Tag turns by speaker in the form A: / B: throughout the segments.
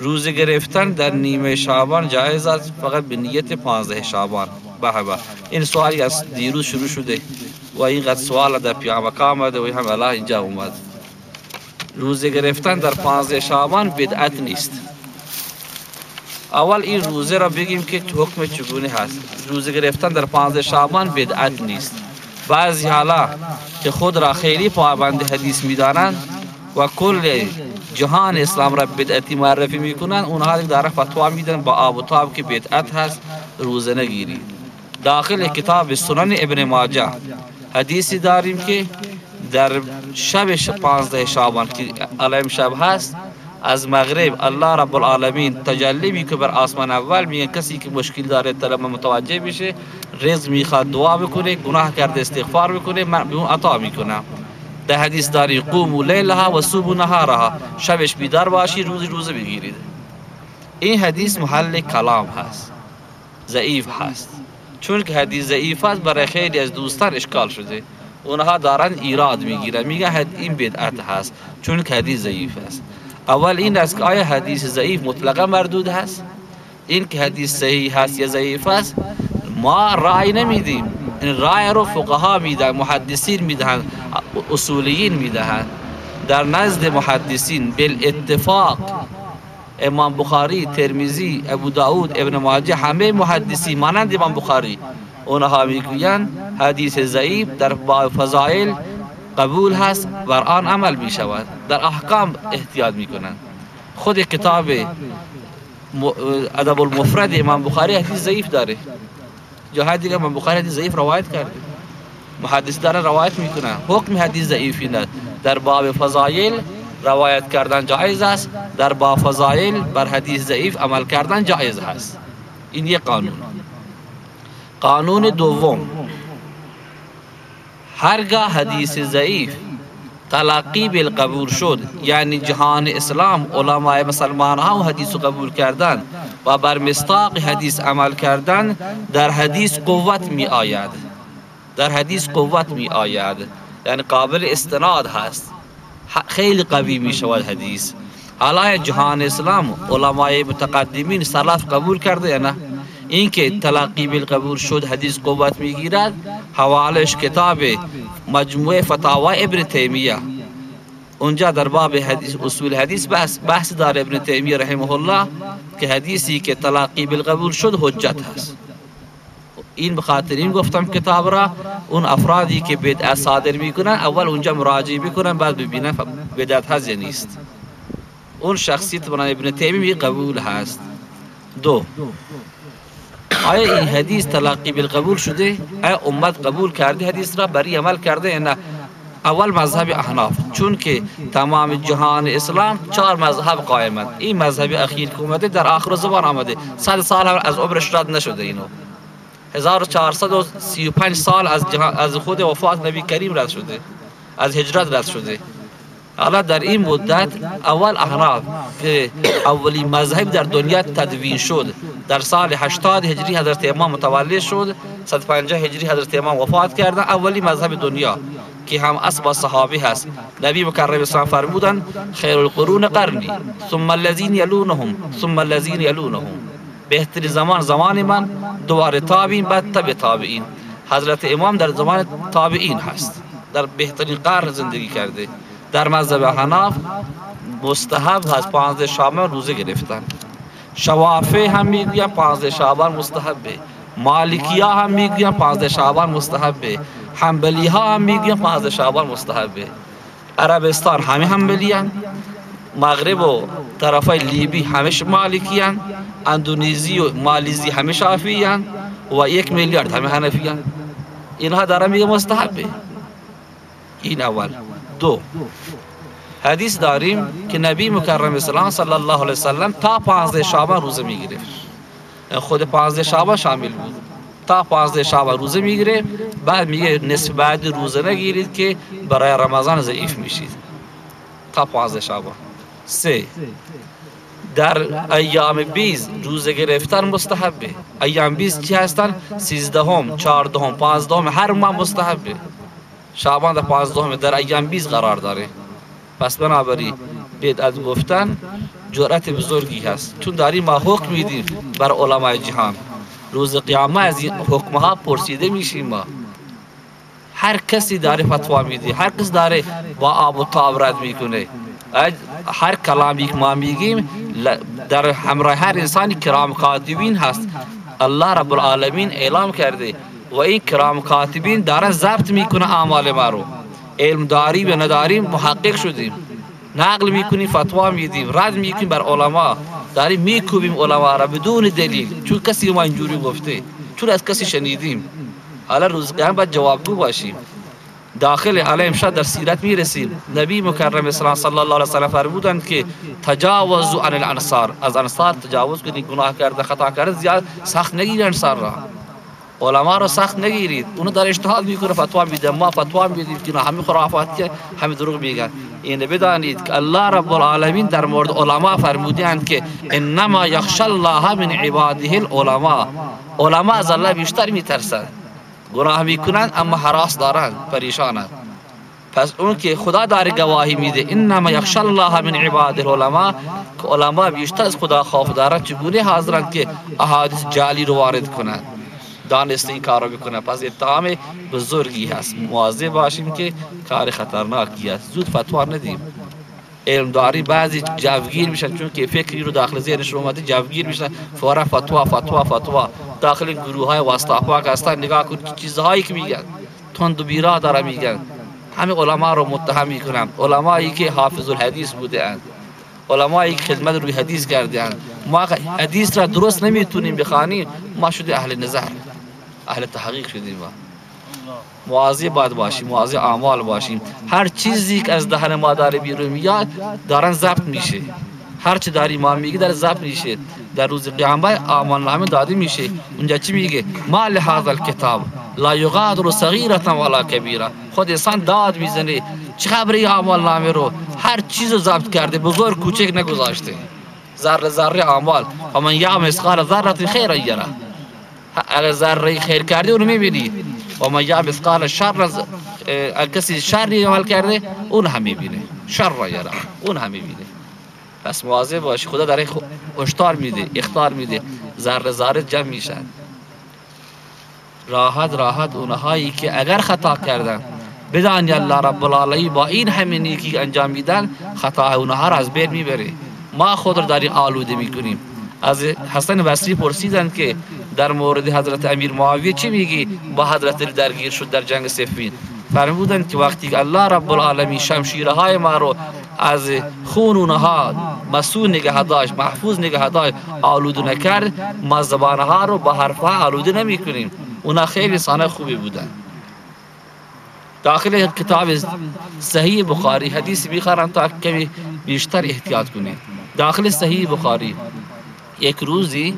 A: روزه گرفتن در نیمه شعبان جایز است فقط به نیت پانزده شعبان. به این سوالی از دیروز شروع شده و اینقدر سوال در پیامک آمده و هم الله اینجا اومد. روزه گرفتن در پانزده شعبان بدعت نیست. اول این روزه را بگیم که حکم چگونه هست. روزه گرفتن در پانزده شعبان بدعت نیست. بعضی حالا که خود را خیلی پابند حدیث می‌دانند و کل جهان اسلام را بدعتی معرفی می‌کنن اونها در فتوا میدن. با آب و تاب که بدعت هست روزه نگیری. داخل کتاب سنن ابن ماجه حدیثی داریم که در شب پانزده شعبان که علم شب هست از مغرب الله رب العالمین تجلی می که بر آسمان اول میگه کسی که مشکل داره طلب متوجه بشه رزق می‌خواد دعا بکنه گناه کرده استغفار بکنه من به اون عطا می‌کنم در حدیث داری قوم لیلها و صوب نهارها. شبش بیدار باشی روزی روزه بگیرید این حدیث محل کلام هست ضعیف هست. چون که حدیث ضعیف است برای خیلی از دوستان اشکال شده. اونها دارن ایراد می‌گیرن میگن این بدعت هست چون که حدیث ضعیف است. اول این است که آیا حدیث ضعیف مطلقا مردود هست؟ این که حدیث صحیح هست یا ضعیف است ما رای نمیدیم. این رای رو فقها میدن محدثین می‌دهن اصولیین می‌دهن در نزد محدثین بالاتفاق امام بخاری ترمیزی ابو داود ابن ماجه همه محدثی مانند امام بخاری اونها می‌گویند حدیث ضعیف در فضائل قبول هست و آن عمل می شود در احکام احتیاط می کنند خود کتاب ادب المفرد امام بخاری حدیث ضعیف داره جاهای دیگه امام بخاری حدیث ضعیف روایت کرده محدث داره روایت می‌کنن حکم حدیث ضعیفی نه در باب فضایل روایت کردن جایز است در باب فضایل بر حدیث ضعیف عمل کردن جایز است این یک قانون قانون دوم هرگاه حدیث ضعیف تلقی بالقبول شد یعنی جهان اسلام علماء مسلمان ها حدیث قبول کردن و بر مستاق حدیث عمل کردن در حدیث قوت می آید در حدیث قوت می آید. یعنی قابل استناد هست. خیلی قوی می شود حدیث. حالا جهان اسلام علماء متقدمین سلف قبول کرده یا نه؟ اینکه تلقی بالقبول شد حدیث قوت می‌گیرد حوالش کتاب مجموعه فتاوی ابن تیمیه. اونجا در باب حدیث اصول حدیث بحث بحث دار ابن تیمیه رحمه الله که حدیثی که تلقی بالقبول شد حجت هست. این بخاطر این گفتم کتاب را اون افرادی که بدعت صادر می‌کنن اول اونجا مراجعه می‌کنن بعد ببینن بدعت هست یا نیست. اون شخصیت برای ابن تیمیه قبول هست. دو. آیا این حدیث تلقی بالقبول شده؟ آیا امت قبول کرده حدیث را؟ بری عمل کرده نه؟ اول مذهب احناف. چون که تمام جهان اسلام چهار مذهب قائمند. این مذهب اخیر که اومده در آخر زبان آمده. صد سال از عمرش رد نشده اینو. 1435 سال از, از خود وفات نبی کریم رد شده از هجرت رد شده. حالا در این مدت اول احناف که اولی مذهب در دنیا تدوین شد در سال 80 هجری حضرت امام متولد شد 150 هجری حضرت امام وفات کردن اولی مذهب دنیا که هم اصبا صحابی هست. نبی مکرم اسلام فرمودن خیر القرون قرنی ثم الذين يلونهم ثم الذين يلونهم بهتر زمان زمان من دوباره تابعین بعد تبع تابعین. حضرت امام در زمان تابعین هست. در بهترین قرن زندگی کرده. در مذهب حناف مستحب هست. پانزده شعبان روزه گرفتن. شوافه هم می‌گوین پانزده شعبان مستحبه. مالکی ها هم می‌گوین پانزده شعبان مستحبه. حنبلی ها هم می‌گوین پانزده شعبان مستحبه. عربستان همه حنبلی مغرب و طرفای لیبی همش مالکی هن اندونزی و مالیزی همه شافی و یک میلیارد همه حنفی هن اینها داره میگه مستحبه. این اول. دو. حدیث داریم که نبی مکرم اسلام صلی الله علیه وسلم تا پانزده شعبان روزه می‌گیره خود پانزده شعبان شامل بود. تا پانزده شعبان روزه می‌گیره بعد میگه نصف بعد روزه نگیرید که برای رمضان ضعیف میشید. تا پانزده شعبان. سه. در ایام بیض روزه گرفتن مستحبه. ایام بیض چی هستن؟ سیزدهم، چهاردهم، پانزدهم هر ماه مستحبه. شعبان در پانزدهم در ایام بیض قرار داره. پس بنابراین بدعت گفتن جرأت بزرگی هست. چون داریم ما حکم میدیم بر علمای جهان. روز قیامت از این حکمها پرسیده میشیم ما. هر کسی داره فتوا میده هر کس داره با آب و تاب رد می‌کنه. هر کلامی که ما میگیم در همراه هر انسانی کرام کاتبین هست. الله رب العالمین اعلام کرده و این کرام کاتبین دارن ضبط می‌کنه اعمال ما رو. علم داری و نداری محقق شدیم. نقل می‌کنیم فتوا میدیم رد می‌کنیم بر علما. داریم میکوبیم علما را بدون دلیل. چون کسی ما اینجوری گفته چون از کسی شنیدیم. حالا روز قیام باید جوابگو باشیم. داخل حالا امشب در سیرت می‌رسیم. نبی مکرم اسلام صلی الله علیه وسلم فرمودند که تجاوز عن الانصار. از انصار تجاوز کنید گناه کرده خطا کرده زیاد سخت نگیرید انصار را. علما رو سخت نگیرید. اونو در اجتهاد می‌کنه فتوا میده. ما فتوا میدیم. که همه خرافات همه دروغ میگن. این بدانید که الله رب العالمین در مورد علما فرمودند که انما یخشى الله من عباده العلماء. علما از الله بیشتر میترسند. گناه می‌کنند اما حراس دارند پریشانند پس اون که خدا داره گواهی میده انما یخشى الله من عباده العلماء که علما بیشتر از خدا خوف دارند چگونه حاضرند که احادیث جعلی رو وارد کنند دانسته این کارو بکنه پس اتهام بزرگی هست. مواظب باشیم که کار خطرناکی است. زود فتوا ندیم. علم داری بعضی جوگیر میشن چون که فکری رو داخل ذهنش اومده جوگیر میشن. فورا فتوا فتوا فتوا. داخل گروه های واسطه که هستن. نگاه کن چیزهایی که میگن. تند و بیرا داره میگن. همه علما رو متهم می‌کنن. علمایی که حافظ الحدیث بوده اند علمایی که خدمت روی حدیث کرده اند ما حدیث را درست نمی‌تونیم بخوانیم. ما شده اهل نظر. اهل تحقیق شدیم ما. مواظب باید باشیم مواظب اعمال باشیم هر چیزی که از دهن ما داره بیرون میاد دارن ضبط میشه هر چی داری ما میگه در ضبط میشه در روز قیامت اعمال نامه داده میشه اونجا چی میگه ما لهذا الكتاب لا یغادر صغیرة ولا کبیره خود انسان داد می‌زنه چه خبری اعمال نامه رو هر چیز رو ضبط کرده بزرگ کوچک نگذاشته ذره ذره اعمال و من یعمل مثقال ذره خیر یره اگر ذره خیر کردی اونو می‌بینی و ما یا مثقال شر کسی شری عمل کرده اون هم می‌بینه شر را یرا اون هم می‌بینه پس مواظب باشی خدا در هشدار میده اختار میده. ذره ذره جمع میشن راحت راحت اونهایی که اگر خطا کردن بدانی الله رب العالمین با این همه نیکی انجام میدن خطا اونها را از بین می‌بره. ما خود را داریم آلوده می‌کنیم. از حسن بصری پرسیدن که در مورد حضرت امیر معاویه چی میگی؟ با حضرت درگیر شد در جنگ سفین. فرمودند که وقتی الله رب العالمین شمشیره های ما رو از خون اونها مسئول نگه داشت محفوظ نگه داشت آلوده نکرد ما زبانها رو با حرفها آلوده نمی کنیم. اونا خیلی انسان خوبی بودن. داخل کتاب صحیح بخاری حدیث بیخارم تا کمی بیشتر احتیاط کنید داخل صحیح بخاری یک روزی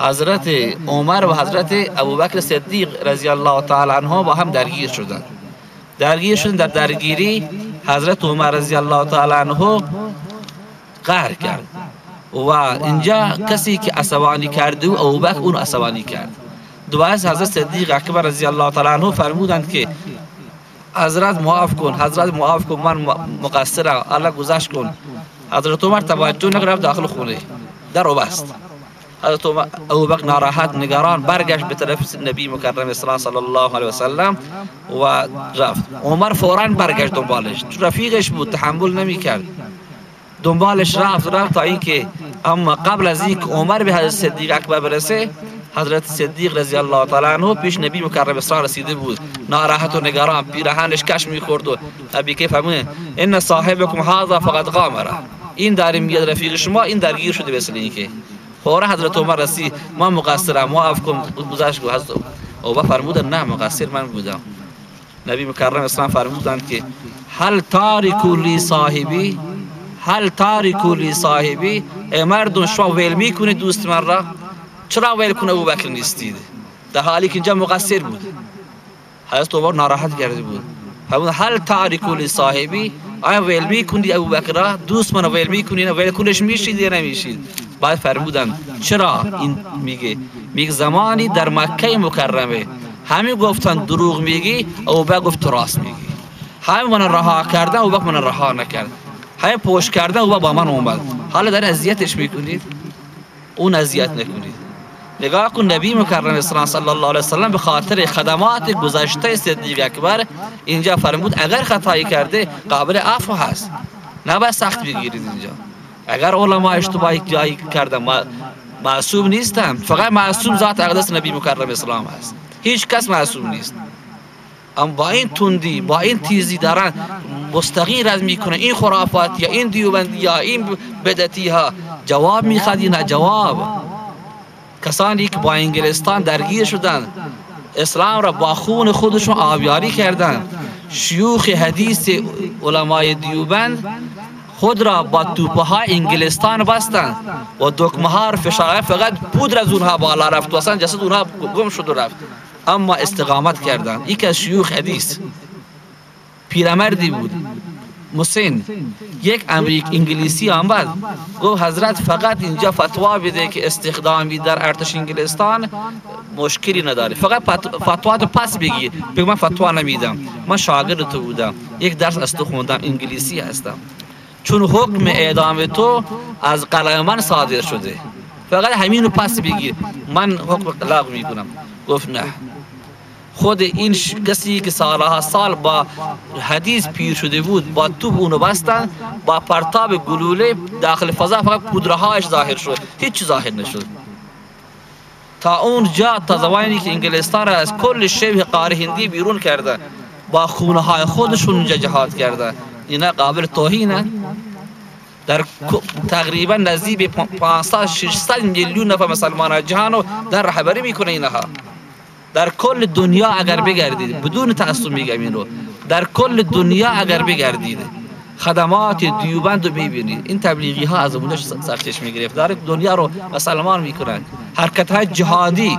A: حضرت عمر و حضرت ابوبکر صدیق رضی الله تعالی عنها با هم درگیر شدند. درگیر شدن در درگیری حضرت عمر رضی الله تعالی عنه قهر کرد. و اینجا کسی که عصبانی کرده و ابوبکر اون عصبانی کرد. دوباره حضرت صدیق اکبر رضی الله تعالی عنه فرمودند که حضرت معاف کن حضرت معاف کن من مقصرم الله گذشت کن. حضرت عمر توجه نگرفت داخل خونه. در بست حضرت ابو بکر ناراحت نگران برگشت به طرف نبی مکرم اسلام صلی الله علیه و سلم و رفت. عمر فورا برگشت دنبالش. رفیقش بود تحمل نمی کرد دنبالش رفت رفت تا اینکه اما قبل از اینکه عمر به حضرت صدیق اکبر برسه حضرت صدیق رضی الله تعالی عنه پیش نبی مکرم اسلام رسیده بود. ناراحت و نگران پیرهنش کش می‌خورد و نبی که فهمونه ان صاحبکم هذا فقد غامره این داریم میاد رفیق شما این درگیر شده مثل اینکه فورا حضرت عمر رسی ما مقصرم معاف کن گذشت حضرت او فرمودن نه مقصر من بودم نبی مکرم اسلام فرمودند که هل تارکو لی صاحبی هل تارکو لی صاحبی ای مردم شما ویل می‌کنید دوست من را چرا ویل کنه ابو بکر نیستید در حالی که اینجا مقصر بود حضرت عمر ناراحت کرده بود فرمود هل تارکو لی صاحبی آیا ویل می‌کنید ابو بکر دوست من ویل می‌کنید ویل کنش میشید یا نمیشید بعد فرمودن. چرا؟ این میگه. میگه زمانی در مکه مکرمه. همه گفتن دروغ میگی او با گفت راست میگی. همه من رها کردن او من رها نکرد. همه پوش کردن او با من اومد. حالا در اذیتش می‌کنید؟ اون اذیت نکنید. نگاه کن نبی مکرم اسلام صلی الله علیه وسلم به خاطر خدمات گذشته صدیق اکبر اینجا فرمود اگر خطایی کرده قابل عفو هست. نه باید سخت بگیرید اینجا. اگر علما اشتباهی جایی کردن معصوم نیستم فقط معصوم ذات اقدس نبی مکرم اسلام هست هیچ کس معصوم نیست. اما با این تندی با این تیزی دارن مستقیر از می‌کنه این خرافات یا این دیوبندی یا این بدتی ها. جواب می‌خواد نه؟ جواب. کسانی که با انگلستان درگیر شدن اسلام را با خون خودشون آبیاری کردن. شیوخ حدیث علمای دیوبند خود را با توپه ها انگلستان بستن. و دکمه ها فشار فقط پودر از اونها بالا رفت و اصلا جسد اونها گم شد و رفت. اما استقامت کردن. یک از شیوخ حدیث. پیرمردی بود. مسین یک امریک انگلیسی آمد. گفت حضرت فقط اینجا فتوا بده که استخدامی در ارتش انگلستان مشکلی نداره. فقط فتوا تو پس بگی. بگو من فتوا نمیدم. من شاگرد تو بودم. یک درس از تو خوندم. انگلیسی هستم. چون حکم اعدام تو از قلم من صادر شده. فقط همین رو پس بگیر من حکم طلاق می‌کنم. گفت نه. خود این کسی که سالها سال با حدیث پیر شده بود با توب اونو بستن با پرتاب گلوله داخل فضا فقط پودرهایش ظاهر شد. هیچ ظاهر نشد. تا اون جا تا که انگلستان از کل شبه قاره هندی بیرون کرده با خونه های خودشون اونجا جهاد کرده. اینا قابل توهینه در تقریبا نزدیک به 500 600 میلیون نفر مسلمان جهانو در رهبری می‌کنه اینها. در کل دنیا اگر بگردید بدون تعصب میگم این رو در کل دنیا اگر بگردید خدمات دیوبند رو ببینید این تبلیغی ها از اونش سرچش می‌گرفت. در دنیا رو مسلمان می‌کنن. حرکت های جهادی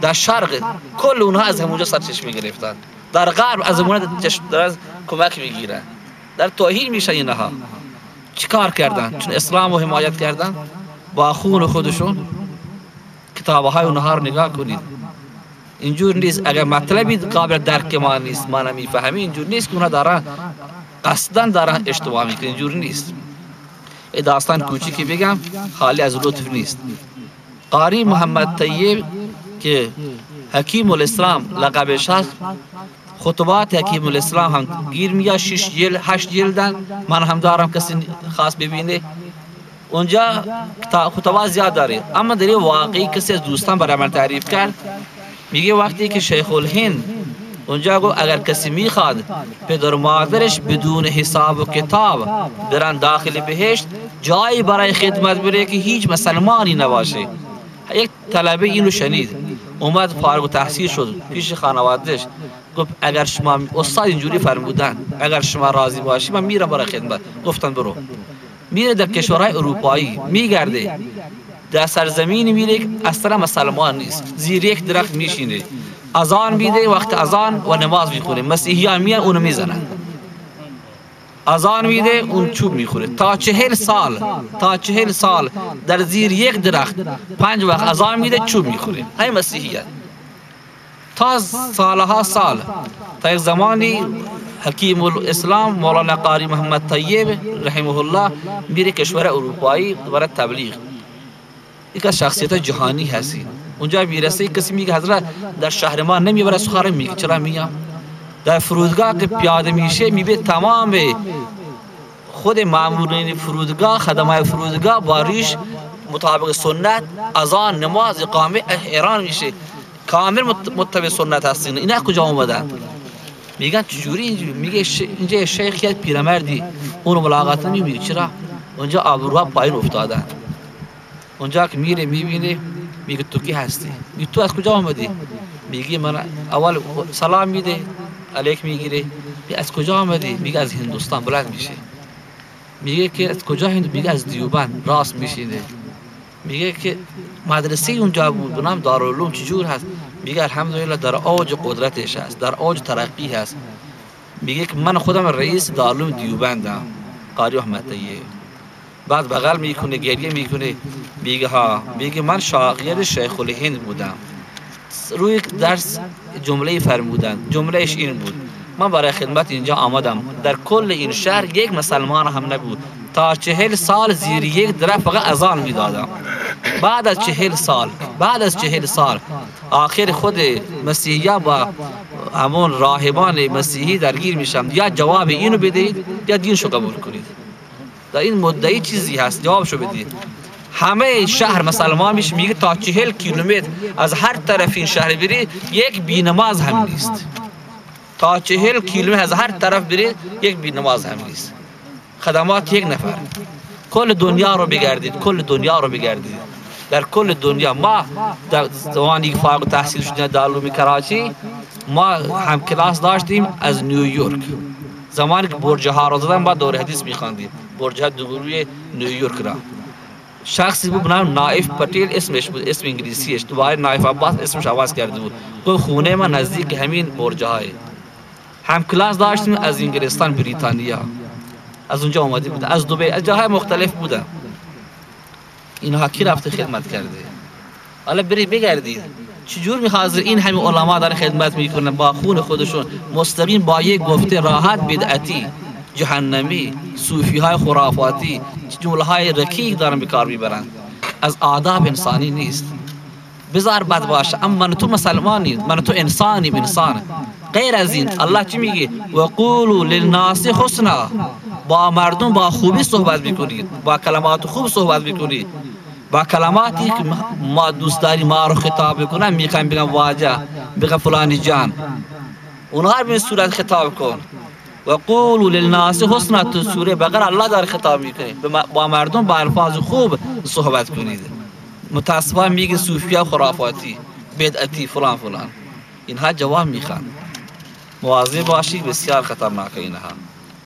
A: در شرق کل اونها از همونجا سرچش می‌گرفتن. در غرب از اونها کمک می‌گیرن. در توهین میشه اینها. چیکار کردن؟ چون اسلام رو حمایت کردن؟ با خون خودشون کتابه های اونها رو نگاه کنید. اینجور نیست. اگر مطلبی قابل درک ما نیست ما نمی‌فهمی اینجور نیست که اونها دارن قصدا دارن اشتباه می‌کنن. اینجور نیست. ای داستان کوچیکی بگم خالی از لطف نیست. قاری محمد طیب که حکیم الاسلام لقبش هست خطبات حکیم الاسلام هم گیر میاد شش جلد هشت جلدن من هم دارم کسی خاص ببینه اونجا خطبات زیاد داره اما در واقعی کسی از دوستان برای من تعریف کرد میگه وقتی که شیخ الهند اونجا گو اگر کسی می‌خواد پدر مادرش بدون حساب و کتاب برن داخل بهشت جایی برای خدمت بره که هیچ مسلمانی نباشه یک طلبه اینو شنید اومد فارغ تحصیل شد پیش خانوادهش گفت اگر شما استاد اینجوری فرمودن اگر شما راضی باشی من میرم برای خدمت. گفتن برو. میره در کشورهای اروپایی میگرده. در سرزمینی میره که اصلا مسلمان نیست. زیر یک درخت میشینه. اذان میده وقت اذان و نماز می‌خونه. مسیحی ها میان اونو می‌زنن. اذان میده اون چوب می‌خوره. تا چهل سال تا چهل سال در زیر یک درخت پنج وقت اذان میده چوب می‌خوره. های مسیحیت تا سالها سال. تا یک زمانی حکیم الاسلام مولانا قاری محمد طیب رحمه الله میره کشور اروپایی برای تبلیغ. یک شخصیت جهانی هستی اونجا می‌رسه کسی میگه حضرت در شهر ما نمی‌بره سخاره میگه چرا میگم در فرودگاه که پیاده میشه میبه تمام خود معمولین فرودگاه خدمای فرودگاه باریش مطابق سنت اذان نماز اقامه ایران میشه کامل متبع سنت هستین اینا کجا اومدن میگن چجوری اینجوری میگه اینجا شیخ یاد پیرمردی اون ملاقات نمیگه چرا اونجا آبروها پایین افتادن اونجا که میره می‌بینه میگه تو کی هستی میگه تو از کجا آمدی میگه من اول سلام میده علیک می‌گیره از کجا آمدی میگه از هندوستان بلند میشه میگه که از کجا هندو میگه از دیوبند راست میشینه میگه که مدرسه اونجا بود بنام دارالعلوم چجور هست میگه الحمدلله در اوج قدرتش هست در اوج ترقی هست. میگه که من خودم رئیس دارالعلوم دیوبندم قاری احمد بعد بغل می‌کنه گریه می‌کنه. میگه ها میگه من شاگرد شیخ الهند بودم. روی درس جمله فرمودن جملهش این بود. من برای خدمت اینجا آمدم در کل این شهر یک مسلمان هم نبود. تا چهل سال زیر یک درخت فقط اذان می‌دادم. بعد از چهل سال بعد از چهل سال آخر خود مسیحی با همون راهبان مسیحی درگیر میشم. یا جواب اینو بدید یا دینشو قبول کنید. در این مدعی چیزی هست جوابشو بدید. همه شهر مسلمان میشه میگه تا چهل کیلومتر از هر طرف این شهر بری یک بینماز هم نیست. تا چهل کیلومتر از هر طرف بری یک بینماز هم نیست. خدمات یک نفر. کل دنیا رو بگردید کل دنیا رو بگردید. در کل دنیا ما در زمانی که فارغ تحصیل شدیم در کراچی ما هم کلاس داشتیم از نیویورک زمانی که برج ها رو زدن با دور حدیث میخواندیم. برج دوروی نیویورک را. شخصی بود نام نایف پتیل اسمش بود اسم انگلیسیش. دوباره نایف عباس اسمش عوض کرده بود. تو خونه ما نزدیک همین برج هم کلاس داشتیم از انگلستان بریتانیا. از اونجا اومده بود. از دبی از جاهای مختلف بودن. اینها کی رفته خدمت کرده. حالا بری بگردید چجور می‌خواد این همه علما دارن خدمت می‌کنن با خون خودشون. مستقیم با یک گفته راحت بدعتی جهنمی صوفی های خرافاتی جمله های رکیق دارن بکار می‌برن. از آداب انسانی نیست. بزار بد باشه. اما من تو مسلمانی من تو انسانی انسان. غیر از این الله چی میگه؟ و للناس حسنا. با مردم با خوبی صحبت بکنید با کلمات خوب صحبت بکنید با کلماتی که ما دوست داری ما رو خطاب بکنن می‌خوایم بگم واجه بگم فلانی جان. اونها به صورت خطاب کن. و قولوا للناس حسنا تو سوره بقره الله داره خطاب می‌کنه. با مردم با الفاظ خوب صحبت کنید. متاسفانه میگه صوفیا خرافاتی بدعتی فلان فلان. اینها جواب می‌خوان. مواظب باشید بسیار خطرناک اینها.